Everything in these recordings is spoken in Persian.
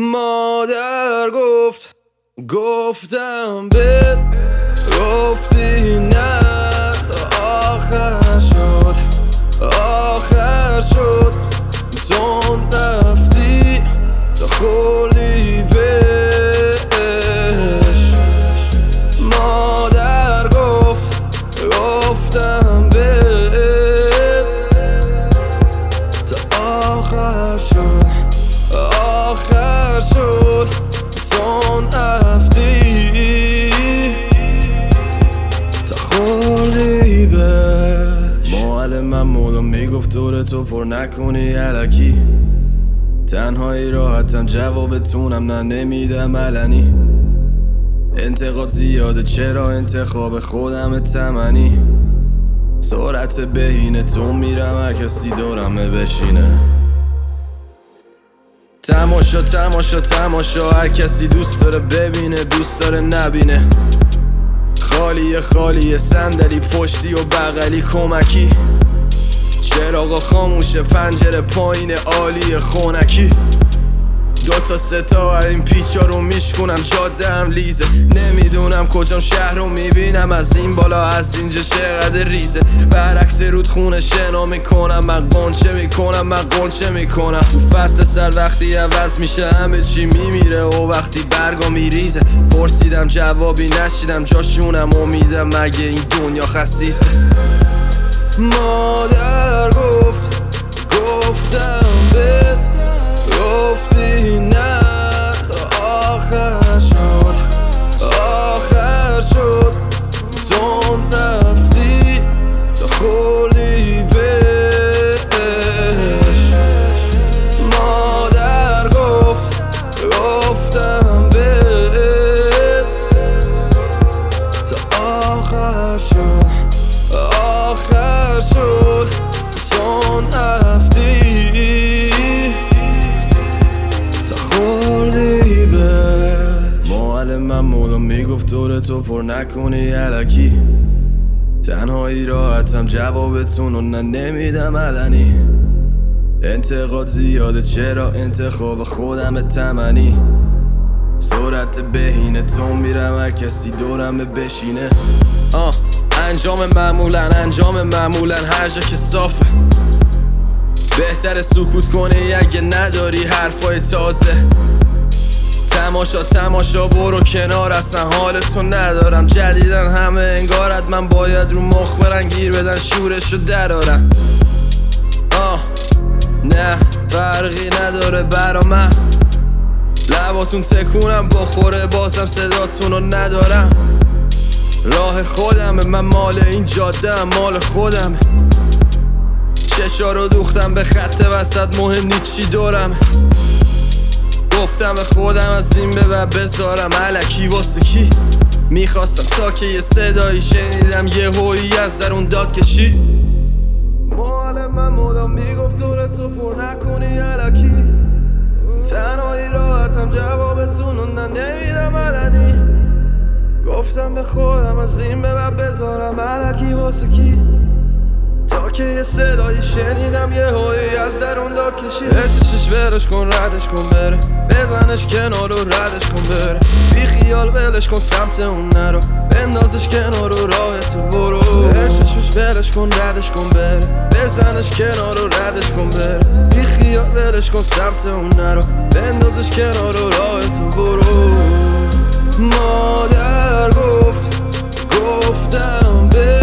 مادر گفت گفتم به گفتی نه تا آخر شد آخر شد. تو پر نکنی علکی. تنهایی راحتم جوابتونم نه نمیدم علنی. انتقاد زیاده چرا انتخاب خودم تمنی؟ سرعت بهینه تو میرم هر کسی دورمه بشینه. تماشا تماشا تماشا هر کسی دوست داره ببینه دوست داره نبینه. خالیه خالیه صندلی پشتی و بغلی کمکی. چراغا خاموشه پنجره پایین عالی خونکی. دو تا سه تا این پیچا رو میشکنم جاده هم لیزه. نمی‌دونم کجام شهر رو می‌بینم از این بالا از اینجا چقدر ریزه. برعکس رود خونه شنا می‌کنم من قنچه می‌کنم من قنچه می‌کنم. تو فصل سر وقتی عوض میشه همه چی میمیره و وقتی برگا میریزه. پرسیدم جوابی نشیدم جاشونم امیدم مگه این دنیا خسیسه؟ مادر گفت گفتم بهت می‌گفت دور تو پر نکنی علکی. تنهایی راحتم جوابتون رو نه نمیدم علنی. انتقاد زیاده چرا انتخاب خودم تمنی؟ سرعت بهینه تو میرم هر کسی دورمه بشینه. آه انجام معمولا انجام معمولا هر جا که صافه. بهتر سکوت کنی اگه نداری حرفای تازه. تماشا تماشا برو کنار اصلا حالتو ندارم. جدیدن همه انگارت من باید رو مخ برن گیر بدن شورشو درارم آه نه فرقی نداره برا من. لباتون تکونم بخوره بازم صداتون رو ندارم. راه خودمه من مال این جاده مال خودم چشا رو دوختم به خط وسط مهم نی چی دورم گفتم به خودم از این به بعد بذارم علکی واسه کی؟ می‌خواستم تا که یه صدایی شنیدم یه هویی از درون داد کشی. من مدام می‌گفت دور تو پر نکنی علکی. تنهایی راحتم جوابتون رو نمیدم علنی. گفتم به خودم از این به بعد بذارم علکی واسه کی؟ که یه صدایی شنیدم یه هایی از درون داد کشید چش برش کن ردش کن بره. بزنش کنار و ردش کن بره. بی خیال ولش کن سمت اون نرو. بندازش کنار و راه تو برو. چش برش کن ردش کن بره. بزنش کنار و ردش کن بره. بی خیال ولش کن سمت اون نرو. بندازش کنار و راه تو برو. مادر گفت گفتم بهت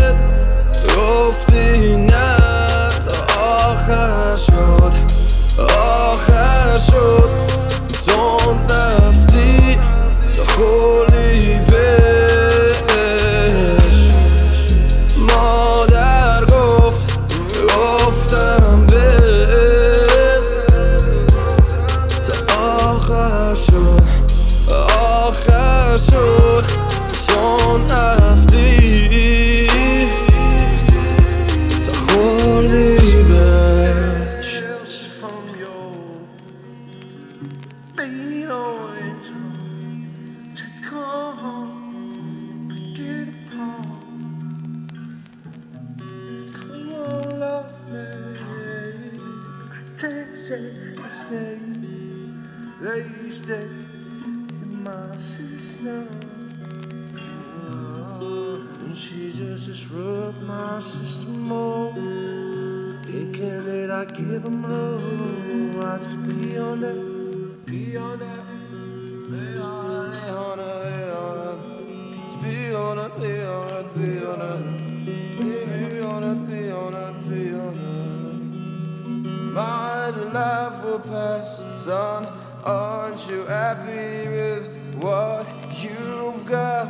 Take it, escape. They stay in my system. And she just disrupt my system more. Thinking that I give them love. I just be on that, be on that. Be on it, be on it, be on it. Be on it, will pass, son. Aren't you happy with what you've got?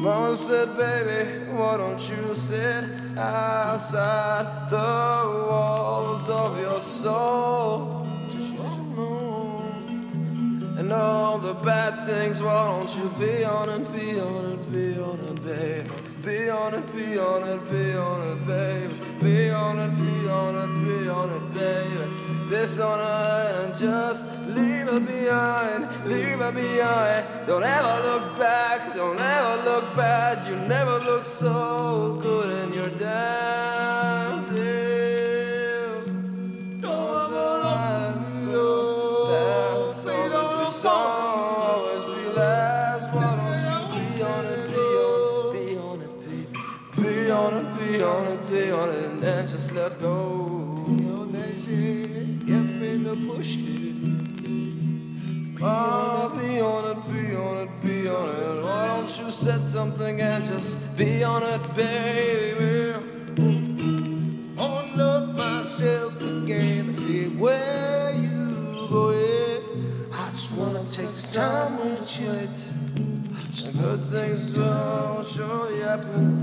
Mama said, baby, why don't you sit outside the walls of your soul? And all the bad things, why don't you be on it, be on it, be on it, baby? Be on it, be on it, be on it, baby. Baby. This on her and just leave her behind, leave her behind. Don't ever look back, don't ever look bad. You never look so good in your damn. Don't ever look past, always be last. Be on it, be on it, be on it, be on it, be on it, be on it, and then just let go. Get in the bush. Oh, be on it, be on it, be on it. Why don't you set something and just be on it, baby? Unlock myself again and see where you. I just wanna take time with you. And good things don't surely happen.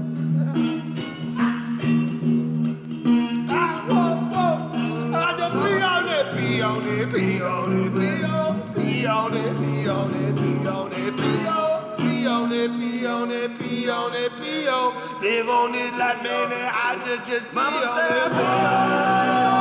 Live on this life, man, and I just just be Mama on it.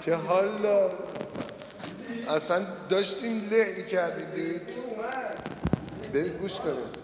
چه حالا اصلا داشتیم له می‌کردیم دیگه. بریم گوش کنیم.